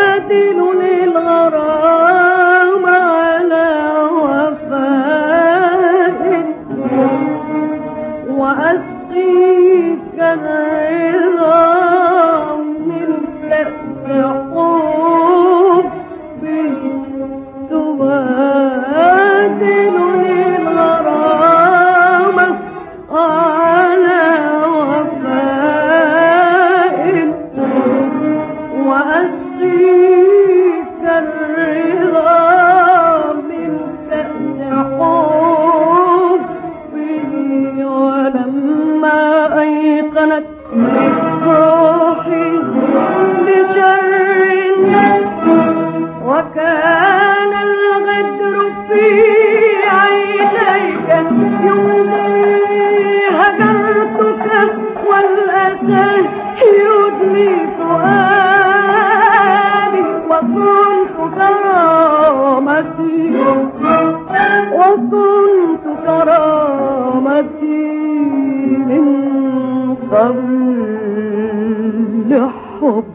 تبادلني الغرام أيقنت روحي بشر وكان الغدر في عينيك يومي هجرتك والأسى يدمي فؤادي وصنت كرامتي. وصنت كرامتي من قبل حب.